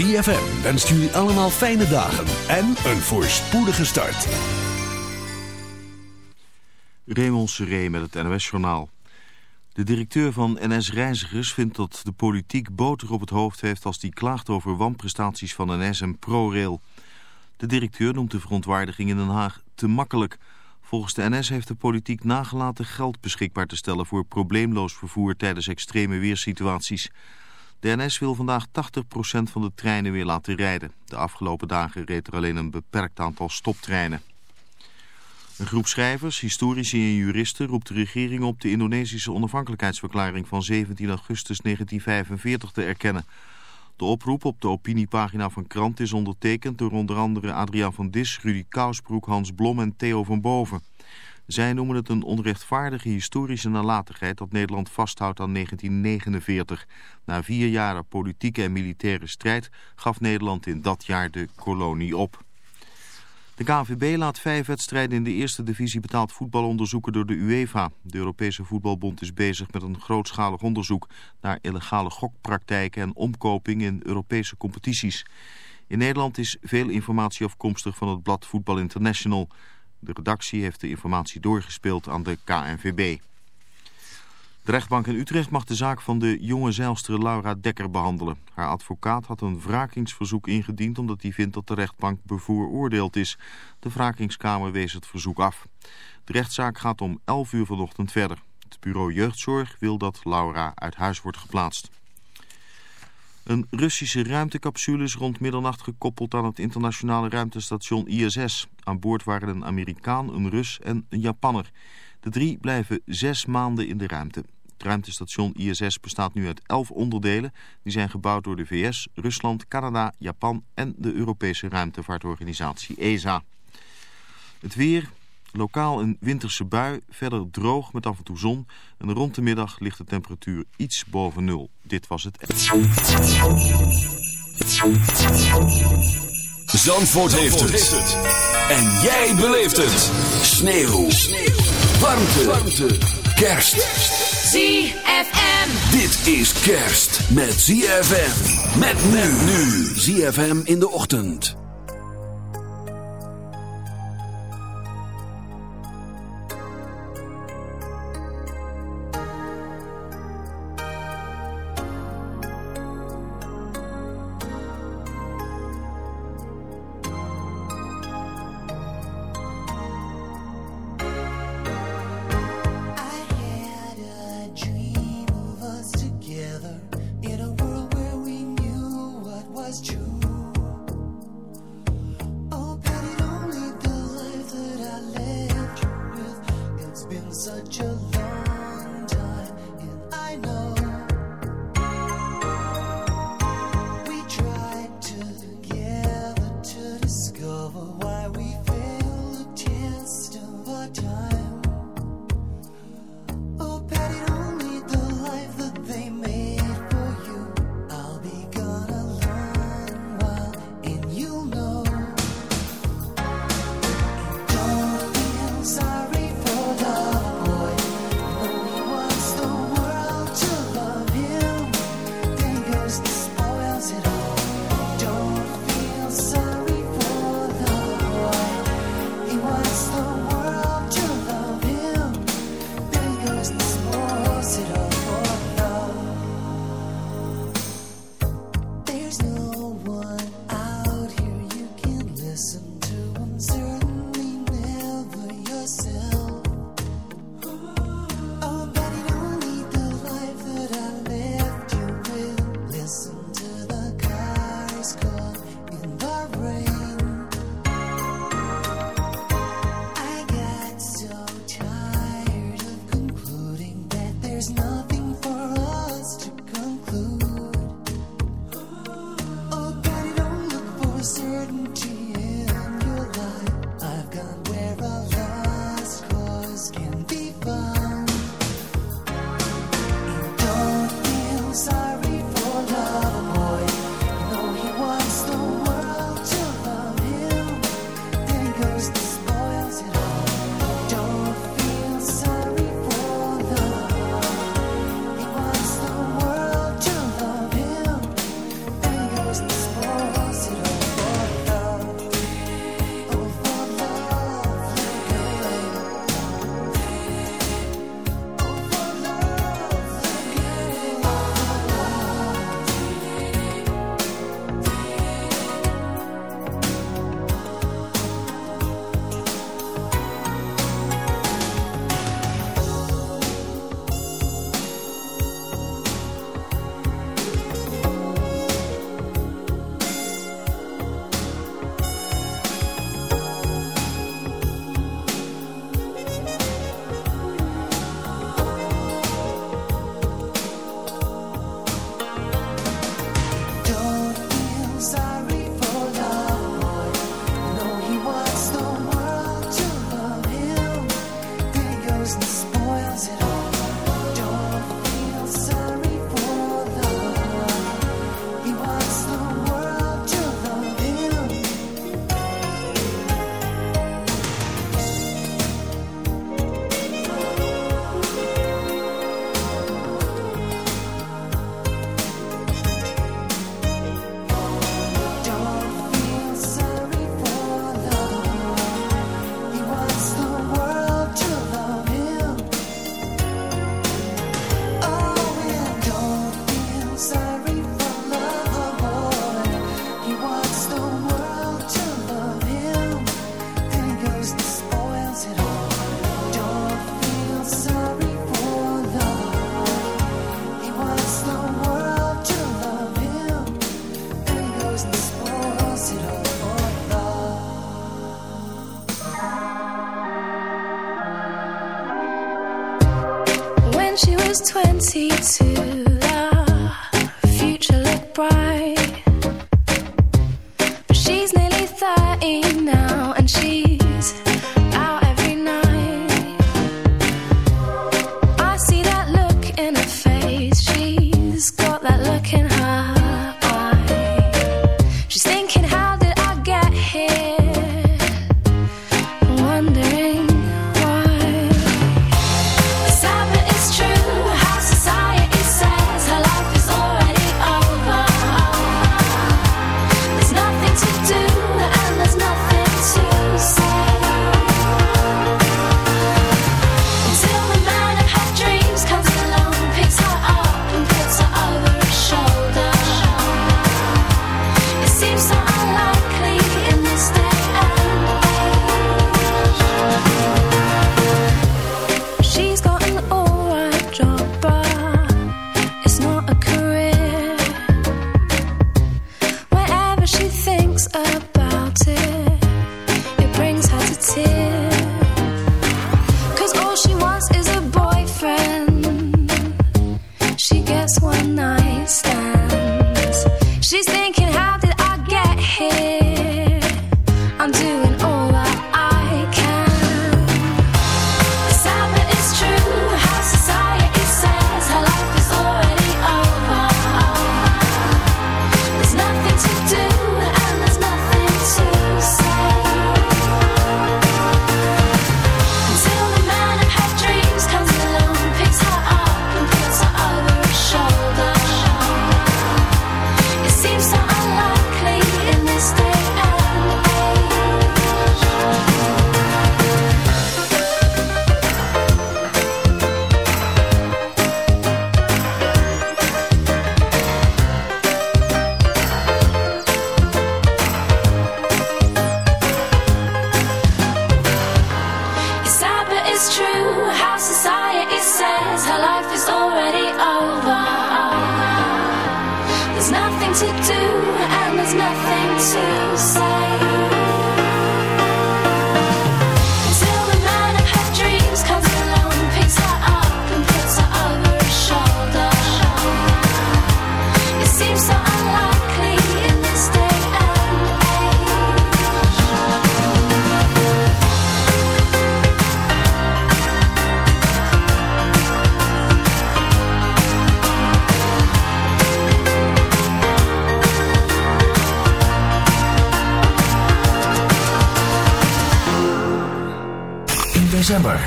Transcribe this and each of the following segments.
ZFM wenst jullie allemaal fijne dagen en een voorspoedige start. Raymond Seré met het NOS-journaal. De directeur van NS Reizigers vindt dat de politiek boter op het hoofd heeft... als die klaagt over wanprestaties van NS en ProRail. De directeur noemt de verontwaardiging in Den Haag te makkelijk... Volgens de NS heeft de politiek nagelaten geld beschikbaar te stellen voor probleemloos vervoer tijdens extreme weersituaties. De wil vandaag 80% van de treinen weer laten rijden. De afgelopen dagen reed er alleen een beperkt aantal stoptreinen. Een groep schrijvers, historici en juristen roept de regering op de Indonesische onafhankelijkheidsverklaring van 17 augustus 1945 te erkennen. De oproep op de opiniepagina van Krant is ondertekend door onder andere Adriaan van Dis, Rudy Kousbroek, Hans Blom en Theo van Boven. Zij noemen het een onrechtvaardige historische nalatigheid dat Nederland vasthoudt aan 1949. Na vier jaren politieke en militaire strijd gaf Nederland in dat jaar de kolonie op. De KNVB laat vijf wedstrijden in de eerste divisie betaald voetbal onderzoeken door de UEFA. De Europese Voetbalbond is bezig met een grootschalig onderzoek naar illegale gokpraktijken en omkoping in Europese competities. In Nederland is veel informatie afkomstig van het blad Voetbal International. De redactie heeft de informatie doorgespeeld aan de KNVB. De rechtbank in Utrecht mag de zaak van de jonge zeilster Laura Dekker behandelen. Haar advocaat had een wrakingsverzoek ingediend omdat hij vindt dat de rechtbank bevooroordeeld is. De wrakingskamer wees het verzoek af. De rechtszaak gaat om 11 uur vanochtend verder. Het bureau jeugdzorg wil dat Laura uit huis wordt geplaatst. Een Russische ruimtecapsule is rond middernacht gekoppeld aan het internationale ruimtestation ISS. Aan boord waren een Amerikaan, een Rus en een Japanner. De drie blijven zes maanden in de ruimte. Het ruimtestation ISS bestaat nu uit elf onderdelen. Die zijn gebouwd door de VS, Rusland, Canada, Japan en de Europese ruimtevaartorganisatie ESA. Het weer, lokaal een winterse bui, verder droog met af en toe zon. En rond de middag ligt de temperatuur iets boven nul. Dit was het... Zandvoort, heeft, het. En jij beleeft het. Sneeuw. Sneeuw. Warmte. Warmte. Kerst. ZFM. Dit is kerst met ZFM. Met men nu. ZFM in de ochtend.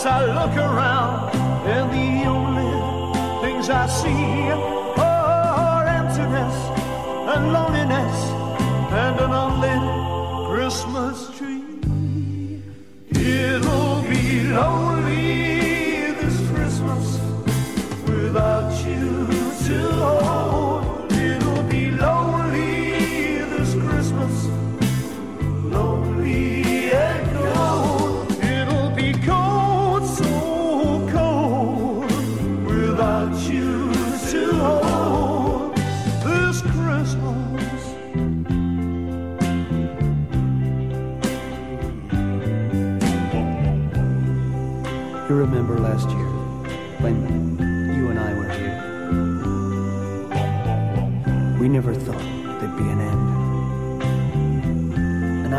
As I look around, and the only things I see are emptiness and loneliness.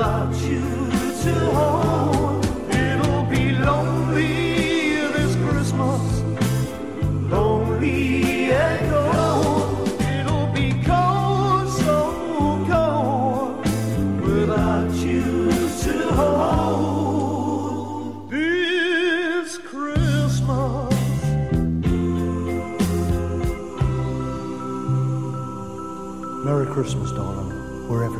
without you to hold. It'll be lonely this Christmas, lonely and cold. It'll be cold, so cold, without you to hold. This Christmas. Merry Christmas, darling, wherever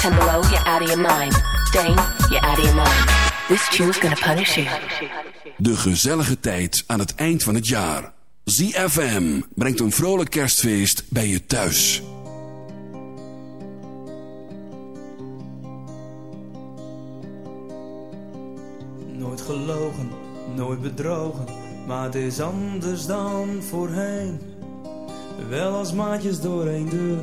Ten below, you're out of your mind. Dane, you're out of your mind. This tune's gonna punish you. De gezellige tijd aan het eind van het jaar. ZFM brengt een vrolijk kerstfeest bij je thuis. Nooit gelogen, nooit bedrogen, maar het is anders dan voorheen. Wel als maatjes door één deur,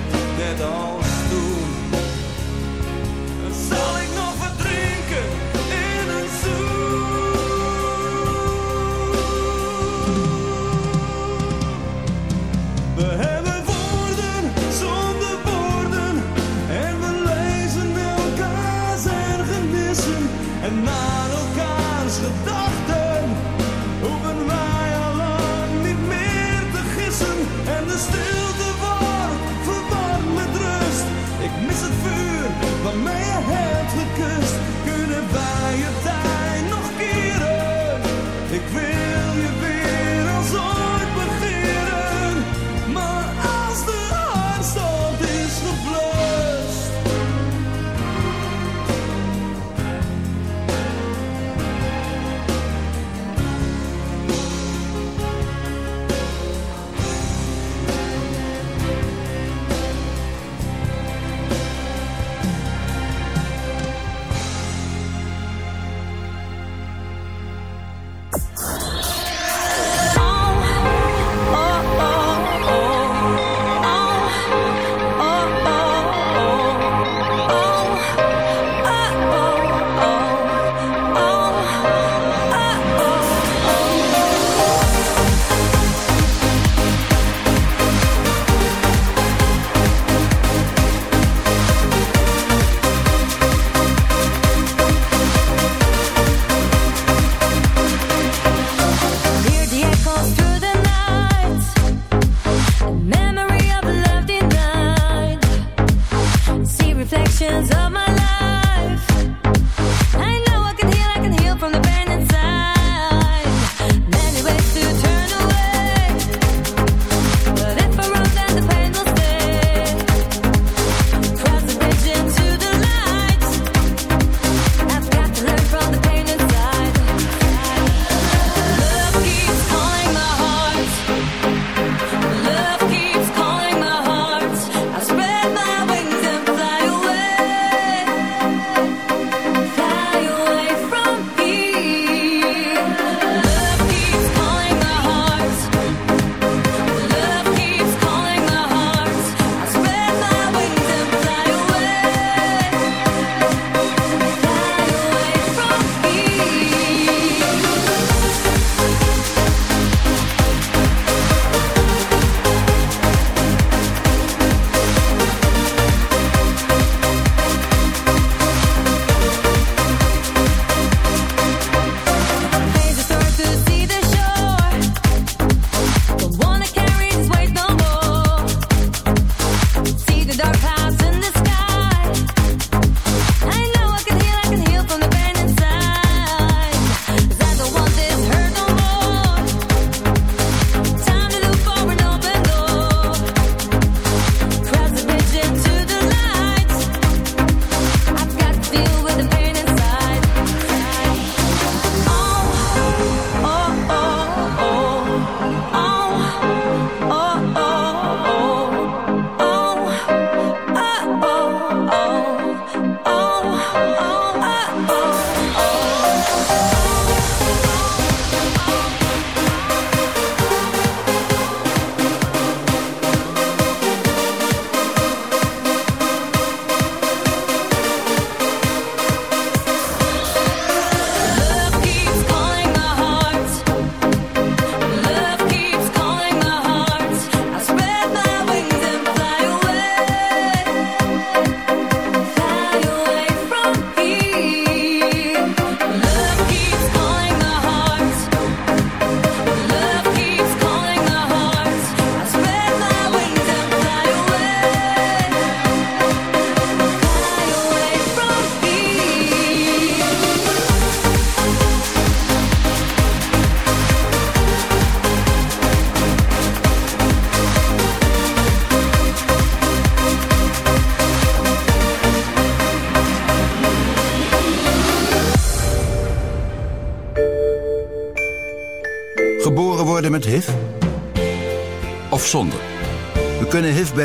net als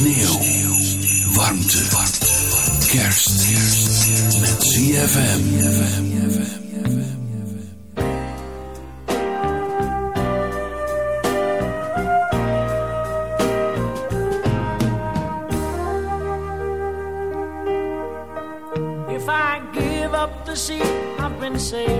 Sneeuw. Warmte. Kerst. Met ZFM. If I give up the sea, I've been saving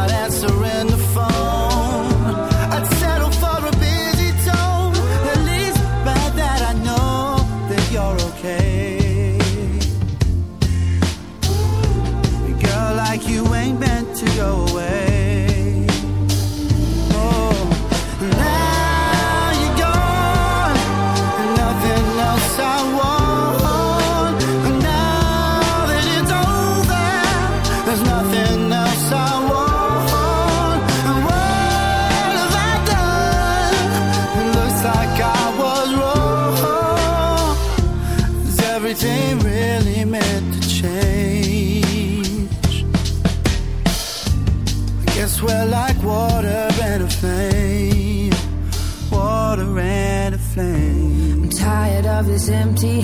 this empty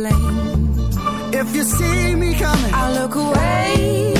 plane. If you see me coming, I look away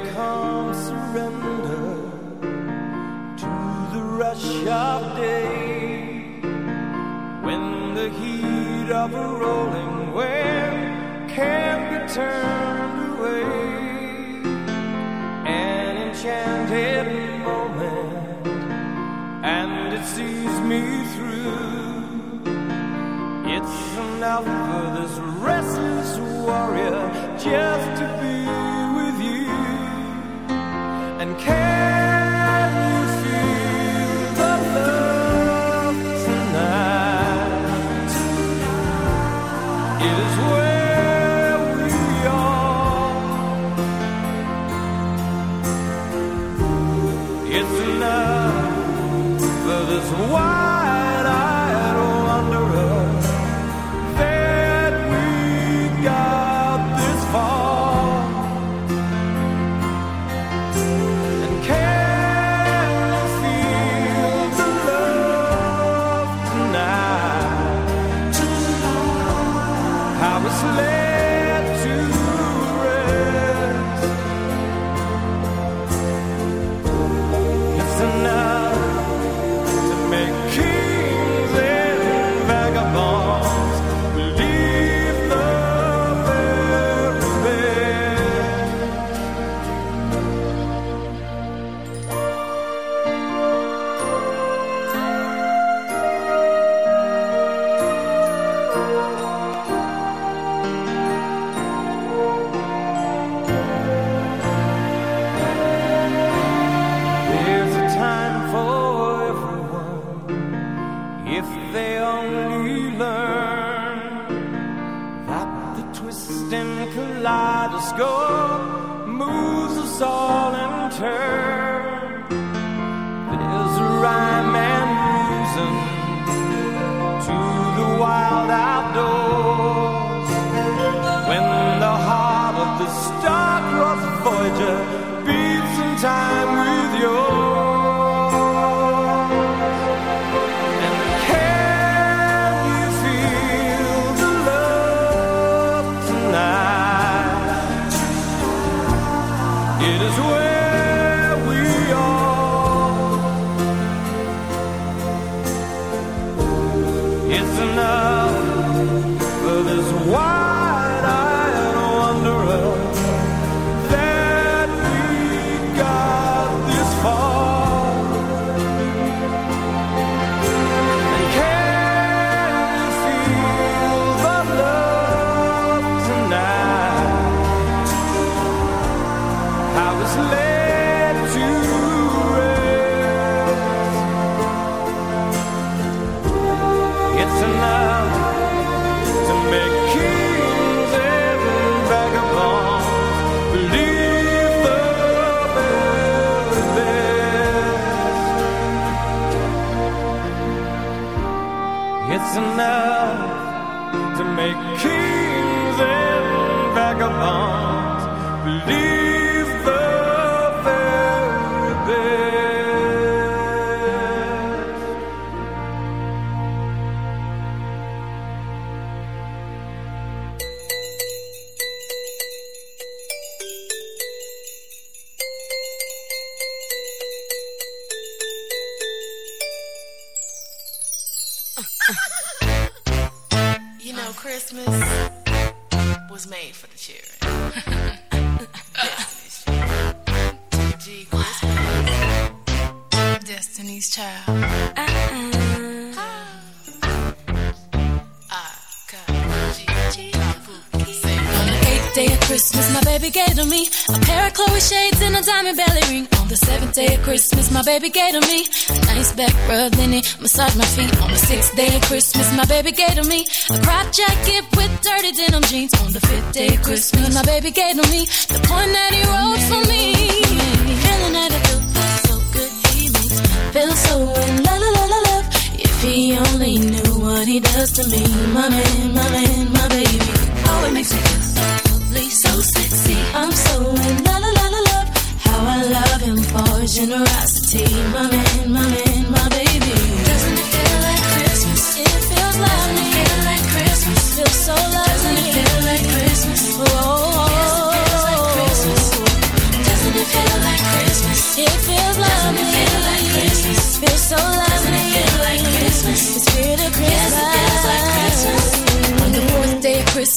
of a rolling wave can be turned away. An enchanted moment, and it sees me through. It's enough for this restless warrior just to be with you and care. If they only learn that the twist and kaleidoscope moves us all in turn, there's a rhyme and reason to the wild outdoors. When the heart of the star-crossed voyager beats in time. Know, Christmas was made for the children. Destiny's Christmas. Destiny's Child. Uh-huh. The day of Christmas, my baby gave to me a pair of Chloe shades and a diamond belly ring. On the seventh day of Christmas, my baby gave to me a nice back rub, then it massaged my feet. On the sixth day of Christmas, my baby gave to me a crop jacket with dirty denim jeans. On the fifth day of Christmas, my baby gave to me the point that he wrote for me. Feeling that it feels so good, he makes me feel so in la la la love. If he only knew what he does to me, my man, my man, my baby. Oh, it makes me feel so lovely, so sexy. I'm so in love. I love him for his generosity, my man, my man, my baby. Doesn't it feel like Christmas? It feels lovely. It Feel like Christmas. Feels so lovely. Doesn't it feel like Christmas? Oh, oh, oh, oh. Yes, it feels like Christmas. Doesn't it feel like Christmas? It feels lovely. Doesn't it feel like Christmas? Feels so lovely. Doesn't it feel like Christmas? The spirit of Christmas. Yes, it feels like Christmas.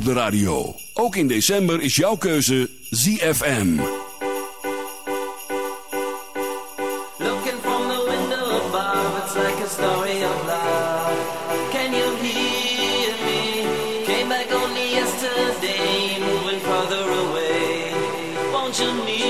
op de radio. Ook in december is jouw keuze ZFM. Moving away.